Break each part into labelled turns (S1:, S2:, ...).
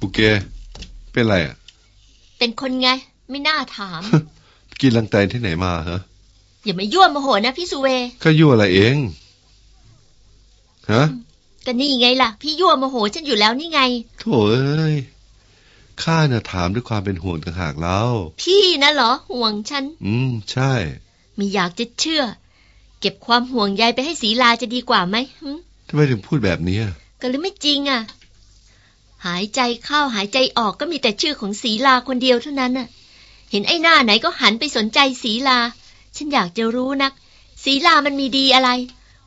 S1: ปูเกเป็นไรอะ
S2: เป็นคนไง ไม่น่าถาม
S1: กินลังแตนที่ไหนมาฮะ
S2: อย่ามายั่วโมโหนะพี่สุเว
S1: ก็ยั่วอะไรเอง ฮะ
S2: ก็นี่ไงล่ะ พี่ยั่วโมโหฉันอยู่แล้วนี่ไง
S1: โถ่เอ้ยข้าน่ะถามด้วยความเป็นห่วงต่างหากแล้ว
S2: พี่นะเหรอ ห่วงฉัน
S1: อืม ใช่
S2: ไม่อยากจะเชื่อ เก็บความห่วงใยไปให้ศีลาจะดีกว่าไหมหึ
S1: ทำไมถึงพูดแบบนี้อะ
S2: ก็หรือไม่จริงอะ หายใจเข้าหายใจออกก็มีแต่ชื่อของศีลาคนเดียวเท่านั้นน่ะ เห็นไอ้หน้าไหนก็หันไปสนใจศีลา ฉันอยากจะรู้นักศีลามันมีดีอะไร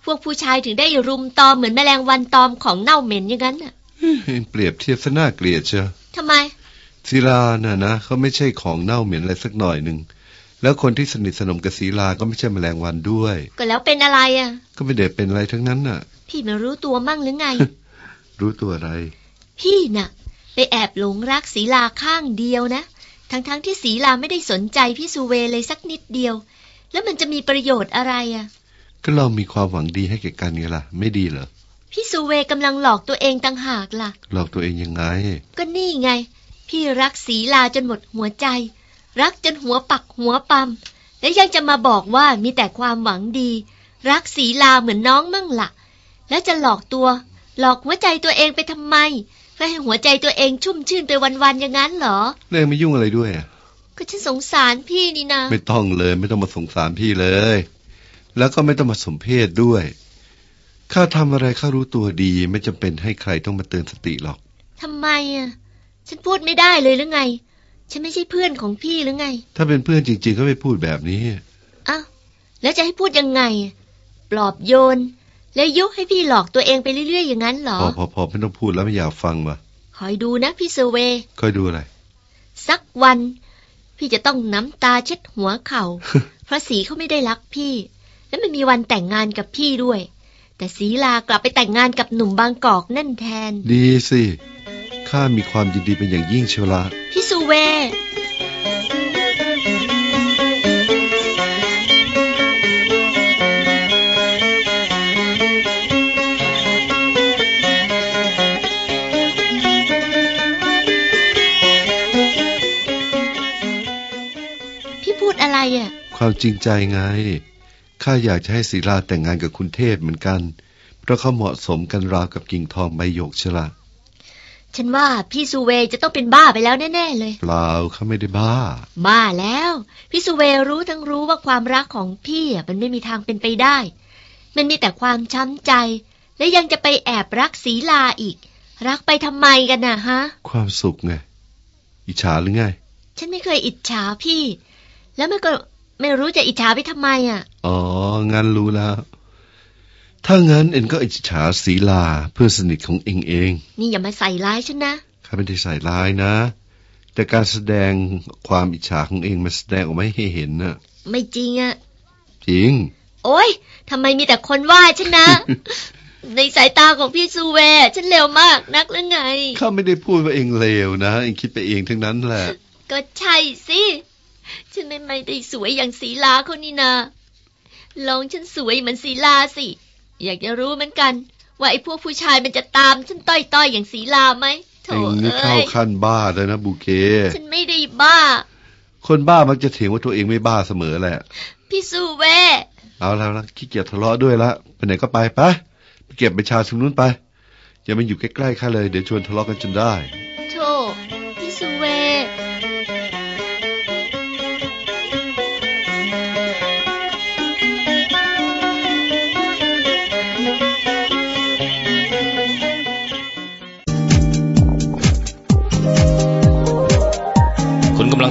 S2: พวกผู้ชายถึงได้รุมตอมเหมือนแมลงวันตอมของเน่าเหม็นอย่างนั้นน่ะ
S1: เฮ้ยเปรียบเทียบซะน่าเกลียดเชียว
S2: ทำไม
S1: ศิลาน่ะนะเขาไม่ใช่ของเน่าเหม็นอะไรสักหน่อยหนึ่งแล้วคนที่สนิทสนมกับศิลาก็ไม่ใช่แมลงวันด้วย
S2: ก็แล้วเป็นอะไรอะ
S1: ก็ไม่ได้เป็นอะไรทั้งนั้นน่ะ
S2: พี่ไม่รู้ตัวมั่งหรือไง
S1: รู้ตัวอะไร
S2: พี่น่ะ ไปแอบหลงรักศีลาข้างเดียวนะ ทั้งๆทที่ศีลาไม่ได้สนใจพี่สุเวเลยสักนิดเดียว แล้วมันจะมีประโยชน์อะไรอะ
S1: ก็เรามีความหวังดีให้แก่กันไงล่ะ ไม่ดีเหรอ
S2: พี่สุเวกำลังหลอกตัวเองต่างหากล่ะ
S1: หลอกตัวเองยังไง
S2: ก็นี่ไง พี่รักศีลาจนหมดหัวใจ รักจนหัวปักหัวปั๊มและยังจะมาบอกว่ามีแต่ความหวังดี รักศีลาเหมือนน้องมั่งละ่ะ แล้วจะหลอกตัว หลอกหัวใจตัวเองไปทำไมเพื่อ ให้หัวใจตัวเองชุ่มชื่นไปวันๆอย่างนั้นเหรอ
S1: เรื่องไม่ยุ่งอะไรด้วยอะ
S2: ก็ฉันสงสารพี่นี่นะ
S1: ไม่ต้องเลยไม่ต้องมาสงสารพี่เลย แล้วก็ไม่ต้องมาสมเพศด้วยข้าทำอะไรข้ารู้ตัวดี ไม่จำเป็นให้ใครต้องมาเตือนสติหรอก
S2: ทำไมอะ ฉันพูดไม่ได้เลยหรือไง ฉันไม่ใช่เพื่อนของพี่หรือไง
S1: ถ้าเป็นเพื่อนจริงๆก็ไม่พูดแบบนี้
S2: อ้าวแล้วจะให้พูดยังไง ปลอบโยน แล้วยุให้พี่หลอกตัวเองไปเรื่อยๆอย่างนั้นเหรอ
S1: พอพอพอไม่ต้องพูดแล้วไม่อยากฟังว่ะ
S2: คอยดูนะพี่เซเวย์
S1: ค่อยดูอะไร
S2: สักวัน พี่จะต้องน้ำตาเช็ดหัวเขา่าเพราะสีเขาไม่ได้รักพี่ และไม่มีวันแต่งงานกับพี่ด้วย แต่สีลากลับไปแต่งงานกับหนุ่มบางกอกนั่นแทน
S1: ดีสิข้ามีความยินดีเป็นอย่างยิ่งเชียวละ
S2: พี่สุเว
S1: จริงใจไง ข้าอยากจะให้ศิลาแต่งงานกับคุณเทพเหมือนกัน เพราะเขาเหมาะสมกันราวกับกิ่งทองใบหยกเชยวละ
S2: ฉันว่าพี่สุเวย์จะต้องเป็นบ้าไปแล้วแน่ๆเลย
S1: เปล่าข้าไม่ได้บ้า
S2: บ้าแล้ว พี่สุเวย์รู้ทั้งรู้ว่าความรักของพี่อะมันไม่มีทางเป็นไปได้ มันมีแต่ความช้ำใจ และยังจะไปแอบรักศีลาอีก รักไปทำไมกันน่ะฮะ
S1: ความสุขไง อิจฉาหรือไง
S2: ฉันไม่เคยอิจฉาพี่ แล้วมันก็ ไม่รู้จะอิจฉาไปทำไมอะ
S1: อ๋อ งั้นรู้แล้ว ถ้างั้นเอ็นก็อิจฉาศีลาเพื่อนสนิทของเองเอง
S2: นี่อย่ามาใส่ร้ายฉันนะ
S1: ข้าไม่ได้ใส่ร้ายนะ แต่การแสดงความอิจฉาของเองมันแสดงออกมาให้เห็นนะ
S2: ไม่จริงอะ
S1: จริง
S2: โอ๊ยทำไมมีแต่คนว่าฉันนะ ในสายตาของพี่สุเวย์ฉันเลวมากนักหรือไง
S1: ข้าไม่ได้พูดว่าเองเลวนะ เองคิดไปเองทั้งนั้นแหละ
S2: ก็ใช่สิ ฉันไม่ไม่ได้สวยอย่างศีลาเขานี่นา ลองฉันสวยเหมือนศีลาสิ อยากจะรู้เหมือนกัน ว่าไอ้พวกผู้ชายมันจะตามฉันต้อยๆอย่างศีลาไหมโถ
S1: เองนี่
S2: เอ้
S1: เข้ายขั้นบ้าแล้วนะบูเก
S2: ฉันไม่ได้บ้า
S1: คนบ้ามักจะเถียงว่าตัวเองไม่บ้าเสมอแหละ
S2: พี่สุเวย์
S1: เอาแล้วละขี้เกียจทะเลาะด้วยละไปไหนก็ไปไปไปเก็บใบชาตรงนู้นไปอย่ามาอยู่ใกล้ๆข้าเลยเดี๋ยวชวนทะเลาะกันจนได้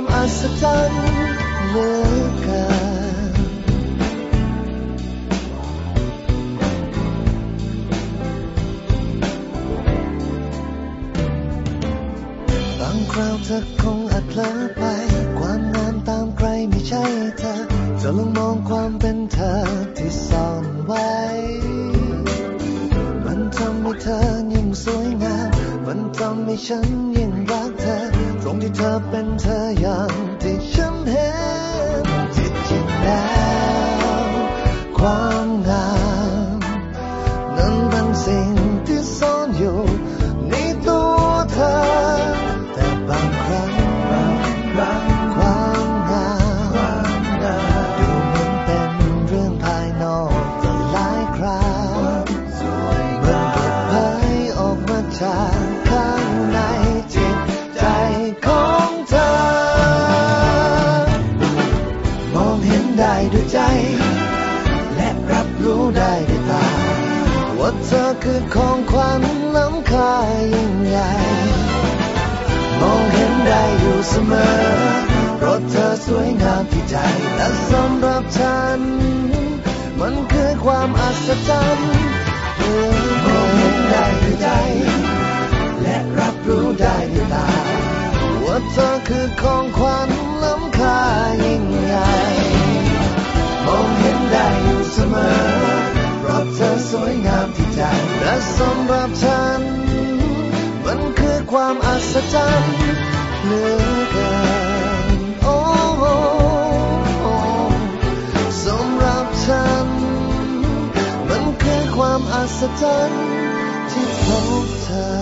S3: า
S4: มอัศจรรย์เลือกบางคราวเธอคงอาจเผลอไป ความงามตามใครไม่ใช่เธอจะลองมองความเป็นเธอที่ซ่อนไว้ มันทำให้เธอยิ่งสวยงาม มันทำให้ฉันยิ่งรักเธอ รงที่เธอเป็นเธออย่างที่ฉันเห็นที่จริงแล้วความ เสมอเพราะเธอสวยงามที่ใจ และสำหรับฉัน มันคือความอัศจรรย์เหลือมองเห็นได้ด้วยใจ และรับรู้ได้ด้วยตาว่าเธอคือของขวัญล้ำค่ายิ่งใหญ่มองเห็นได้อยู่เสมอ เพราะเธอสวยงามที่ใจ และสำหรับฉัน มันคือความอัศจรรย์ เหลือเกินโอ้โอ้โอ้สำหรับฉัน มันคือความอัศจรรย์ที่พบเธอ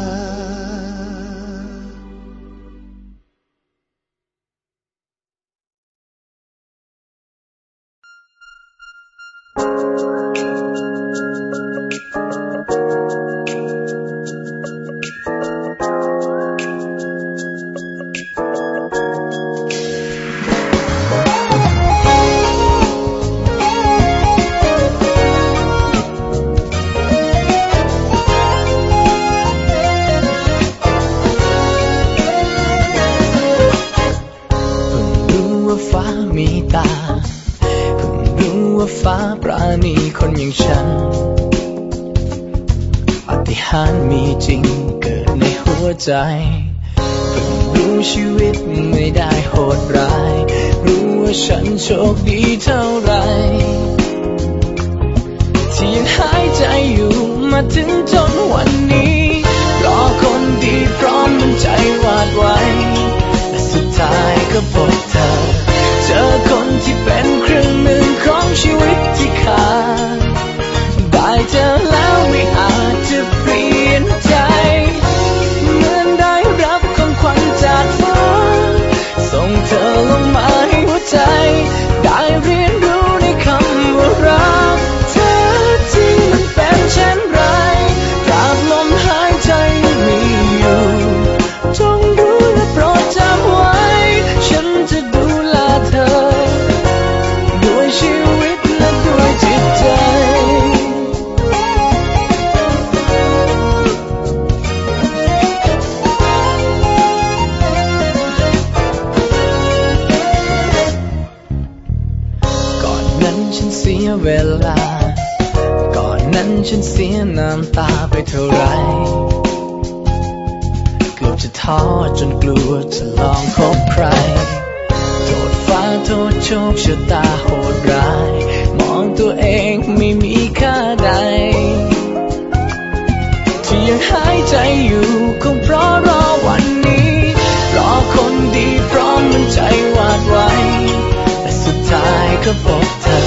S4: า
S5: ปราณีคนอย่างฉันปาฏิหารมีจริงเกิดในหัวใจเพิ่งรู้ชีวิตไม่ได้โหดร้าย รู้ว่าฉันโชคดีเท่าไร ที่ยังหายใจอยู่มาถึงจนวันนี้รอคนดีพร้อมมันใจวาดไวและสุดท้ายก็พบเธอ เจอคนที่เป็น ชีวิตที่ขาดได้เจอแล้ว ใจอ
S6: ยู่คงเพราะรอวันนี้รอคนดีพร้อมมันใจวาดไวแต่สุดท้ายก็พบเธอ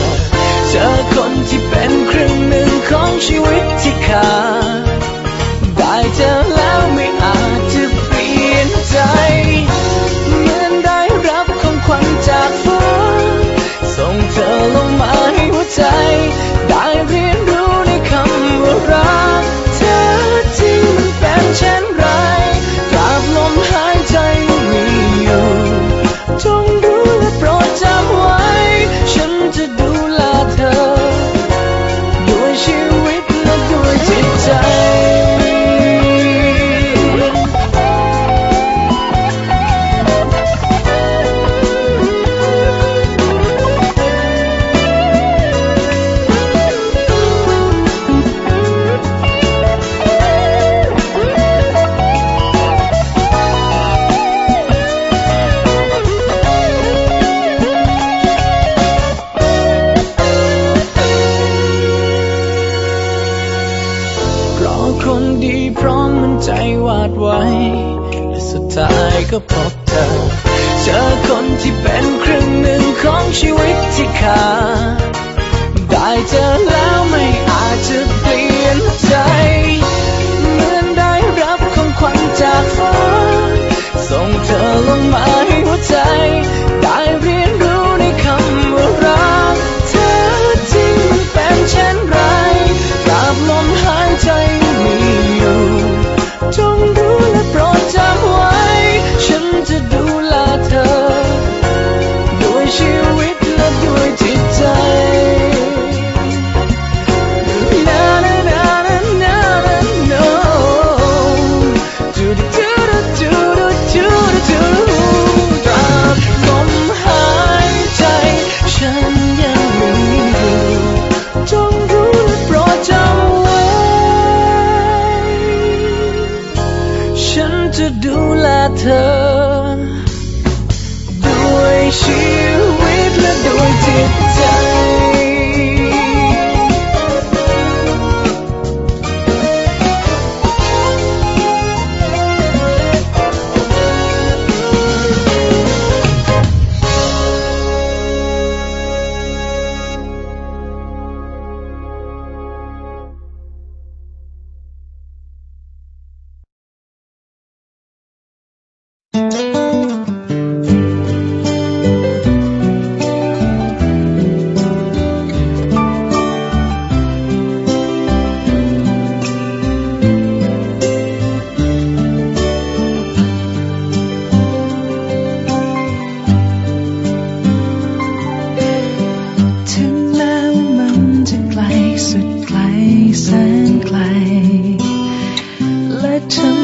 S6: เจอคนที่เป็นครึ่งหนึ่งของชีวิตที่ขา
S5: ด place and clay. Let him.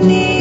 S7: ต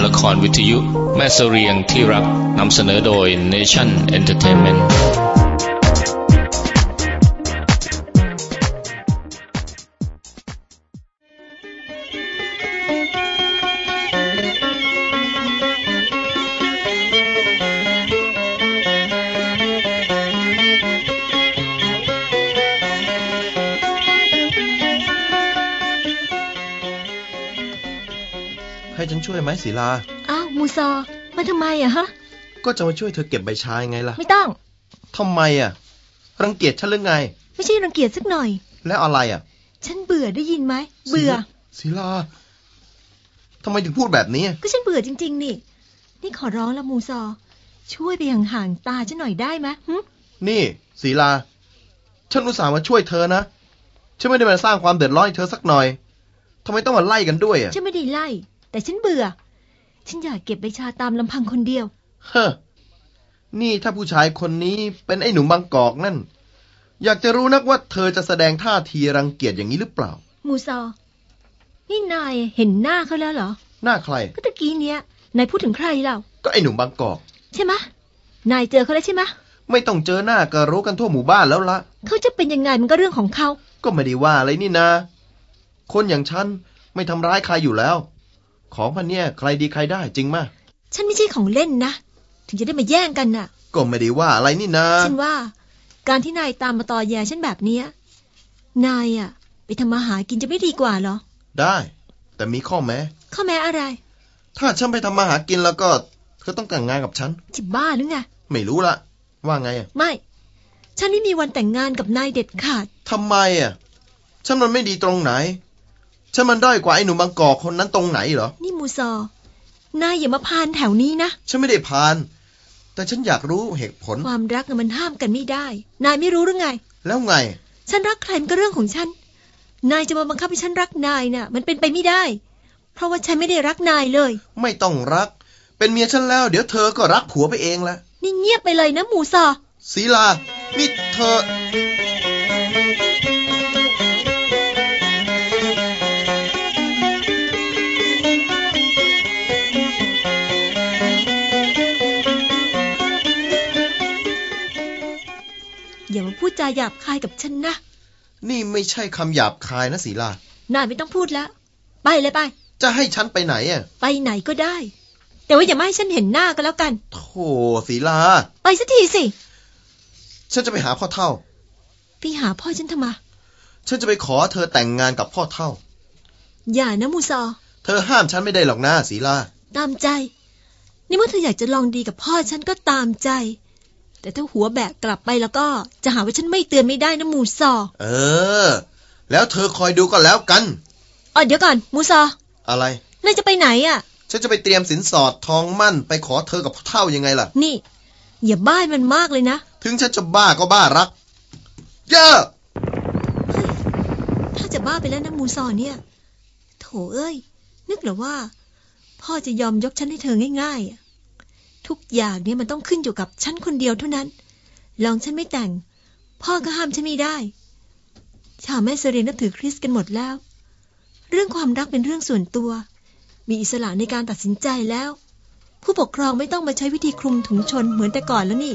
S7: ายการละ
S3: ครวิทยุ แม่เสเรียงที่รักนำเสนอโดย Nation Entertainment
S8: ฉันช่วยไหมศิลา
S9: อ้าวมูซอ มาทำไมอะฮะ
S8: ก็จะมาช่วยเธอเก็บใบชาไงล่ะ
S9: ไม่ต้อง
S8: ทำไมอะรังเกียจฉันหรือไง
S9: ไม่ใช่รังเกียจสักหน่อย
S8: แล้วอะไรอะ
S9: ฉันเบื่อได้ยินไหม เบื่อ
S8: ศิลาทำไมถึงพูดแบบนี้
S9: ก็ฉันเบื่อจริง ๆ นี่ นี่ขอร้องแล้วมูซอ ช่วยไปห่างๆตาฉันหน่อยได้ไหมหึ
S8: นี่ศิลา ฉันอุตส่าห์มาช่วยเธอนะ ฉันไม่ได้มาสร้างความเดือดร้อนให้เธอสักหน่อยทำไมต้องมาไล่กันด้วยอะ
S9: ฉันไม่ได้ไล่ แต่ฉันเบื่อ ฉันอยากเก็บใบชาตามลำพังคนเดียว
S8: เฮ้อ นี่ถ้าผู้ชายคนนี้เป็นไอ้หนุ่มบางกอกนั่น อยากจะรู้นักว่าเธอจะแสดงท่าทีรังเกียจอย่างนี้หรือเปล่า
S9: มูซอ นี่นายเห็นหน้าเขาแล้วเหรอ
S8: หน้าใคร
S9: ก็ตะกี้เนี้ย นายพูดถึงใครเล่า
S8: ก็ไอ้หนุ่มบางกอก
S9: ใช่ไหมะนายเจอเขาแล้วใช่ไหมะ
S8: ไม่ต้องเจอหน้าก็รู้กันทั่วหมู่บ้านแล้วละ
S9: เขาจะเป็นยังไงมันก็เรื่องของเขา
S8: ก็ไม่ได้ว่าอะไรนี่นาคนอย่างฉันไม่ทำร้ายใครอยู่แล้ว ของพันเนี่ยใครดีใครได้จริงมะ
S9: ฉันไม่ใช่ของเล่นนะ ถึงจะได้มาแย่งกันน่ะ
S8: ก็ไม่ได้ว่าอะไรนี่นา
S9: ฉันว่า การที่นายตามมาตอแยฉันแบบเนี้ยนายอะไปทำมาหากินจะไม่ดีกว่าเหรอ
S8: ได้ แต่มีข้อแม้
S9: ข้อแม้อะไร
S8: ถ้าฉันไปทำมาหากินแล้วก็เธอต้องแต่งงานกับฉัน
S9: จะบ้าหรือไง
S8: ไม่รู้ละว่าไงอะ
S9: ไม่ ฉันไม่มีวันแต่งงานกับนายเด็ดขาด
S8: ทำไมอะฉันมันไม่ดีตรงไหน ฉันมันด้อยกว่าไอ้หนุ่มบางกอกคนนั้นตรงไหนเหรอ
S9: นี่มูซอนายอย่ามาพานแถวนี้นะ
S8: ฉันไม่ได้พาน แต่ฉันอยากรู้เหตุผล
S9: ความรักน่ะมันห้ามกันไม่ได้ นายไม่รู้หรือไง
S8: แล้วไง
S9: ฉันรักใครมันก็เรื่องของฉัน นายจะมาบังคับให้ฉันรักนายน่ะ มันเป็นไปไม่ได้ เพราะว่าฉันไม่ได้รักนายเลย
S8: ไม่ต้องรัก เป็นเมียฉันแล้ว เดี๋ยวเธอก็รักผัวไปเองละ
S9: นี่เงียบไปเลยนะมูซอ
S8: ศีลานี่เธอ
S9: อย่ามาพูดจาหยาบคายกับฉันนะ
S8: นี่ไม่ใช่คำหยาบคายนะศีลา
S9: นายไม่ต้องพูดแล้ว ไปเลยไป
S8: จะให้ฉันไปไหนอะ
S9: ไปไหนก็ได้ แต่ว่าอย่ามาให้ฉันเห็นหน้าก็แล้วกัน
S8: โธ่ศีลา
S9: ไปสักทีสิ
S8: ฉันจะไปหาพ่อเท่า
S9: พี่หาพ่อฉันทำไม
S8: ฉันจะไปขอเธอแต่งงานกับพ่อเท่า
S9: อย่านะมูซอ
S8: เธอห้ามฉันไม่ได้หรอกนะศีลา
S9: ตามใจ นี่เมื่อเธออยากจะลองดีกับพ่อฉันก็ตามใจ แต่ถ้าหัวแบกกลับไปแล้วก็จะหาว่าฉันไม่เตือนไม่ได้นะมูซอ
S8: เออ แล้วเธอคอยดูก็แล้วกัน
S9: อ๋อเดี๋ยวก่อนมูซอ
S8: อะไร
S9: นายจะไปไหนอะ
S8: ฉันจะไปเตรียมสินสอดทองมั่นไปขอเธอกับพ่อเท่ายังไงล่ะ
S9: นี่ อย่าบ้านมันมากเลยนะ
S8: ถึงฉันจะบ้าก็บ้ารัก เยอะ
S9: ถ้าจะบ้าไปแล้วนะมูซอเนี่ย โถเอ้ย นึกเหรอว่า พ่อจะยอมยกฉันให้เธอง่ายๆอะ ทุกอย่างเนี่ยมันต้องขึ้นอยู่กับฉันคนเดียวเท่านั้น ลองฉันไม่แต่ง พ่อก็ห้ามฉันไม่ได้ ชาวแม่เสเรนนับถือคริสกันหมดแล้ว เรื่องความรักเป็นเรื่องส่วนตัว มีอิสระในการตัดสินใจแล้ว ผู้ปกครองไม่ต้องมาใช้วิธีคลุมถุงชนเหมือนแต่ก่อนแล้วนี่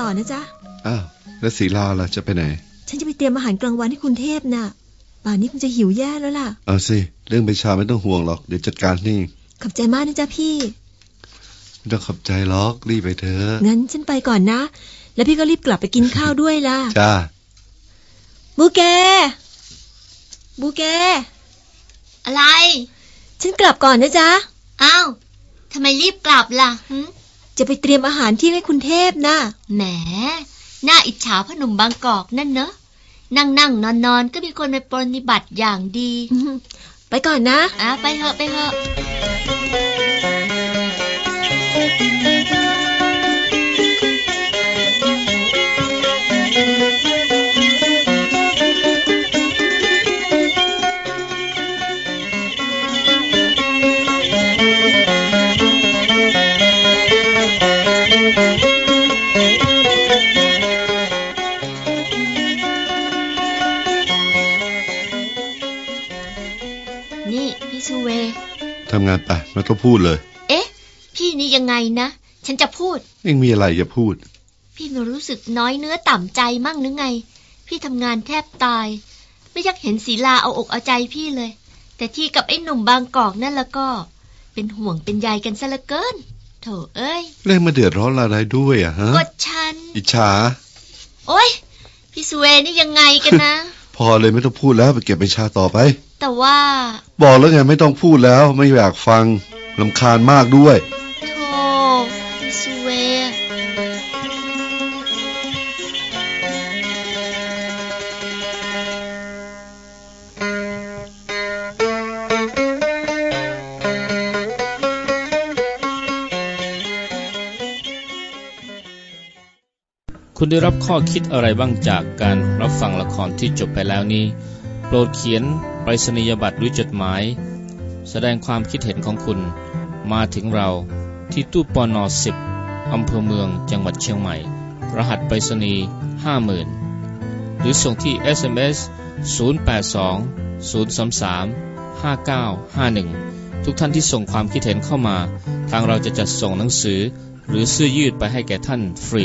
S9: ต่อนะจ๊ะ
S1: อ้าว แล้วศีลาล่ะจะไปไหน
S9: ฉันจะไปเตรียมอาหารกลางวันให้คุณเทพน่ะ ป่านนี้คงจะหิวแย่แล้วล่ะ
S1: เอาสิ เรื่องใบชาไม่ต้องห่วงหรอก เดี๋ยวจัดการนี่
S9: ขอบใจมากนะจ๊ะพี่
S1: ไม่ต้องขอบใจหรอก รีบไปเถอะ
S9: งั้นฉันไปก่อนนะ แล้วพี่ก็รีบกลับไปกินข้าวด้วยล่ะ
S1: จ้า
S9: บูแกบูแก
S2: อะไร
S9: ฉันกลับก่อนนะจ๊ะ
S2: อ้าว ทำไมรีบกลับล่ะหึ
S9: จะไปเตรียมอาหารเที่ยงให้คุณเทพนะ
S2: แหมน่าอิจฉาพ่อหนุ่มบางกอกนั่นเนอะนั่งนั่งนอนนอนๆก็มีคนไปปรนนิบัติอย่างดี
S9: อืมไปก่อนนะ
S2: อะไปเถอะไปเถอะ
S1: งานไปไม่ต้องพูดเลย
S2: เอ๊ะ พี่นี่ยังไงนะ ฉันจะพูด
S1: ยังมีอะไรอย่าพูด
S2: พี่ไม่รู้สึกน้อยเนื้อต่ำใจมั่งหรือไง พี่ทำงานแทบตาย ไม่อยากเห็นศีลาเอาอกเอาใจพี่เลย แต่ที่กับไอ้หนุ่มบางกอกนั่นแล้วก็ เป็นห่วงเป็นใยกันซะเหลือเกินโถเอ้ย
S1: เรื่องมาเดือดร้อนอะไรด้วยอะฮะ
S2: ก็ฉัน
S1: อิจฉา
S2: โอ๊ยพี่สุเวนี่ยังไงกันนะ
S1: พอเลยไม่ต้องพูดแล้วไปเก็บใบชาต่อไป
S2: แต่ว่า
S1: บอกแล้วไงไม่ต้องพูดแล้วไม่อยากฟังลำคาญมากด้วย
S2: โธ่พี่สุเว
S3: คุณได้รับข้อคิดอะไรบ้างจากการรับฟังละครที่จบไปแล้วนี้ โปรดเขียน ไปรษณียบัตรหรือจดหมาย แสดงความคิดเห็นของคุณ มาถึงเราที่ตู้ปอนอสิบอำเภอเมืองจังหวัดเชียงใหม่ รหัสไปรษณีย์50,000หรือส่งที่ SMS 082 033 5951 ทุกท่านที่ส่งความคิดเห็นเข้ามา ทางเราจะจัดส่งหนังสือ หรือเสื้อยืดไปให้แก่ท่านฟรี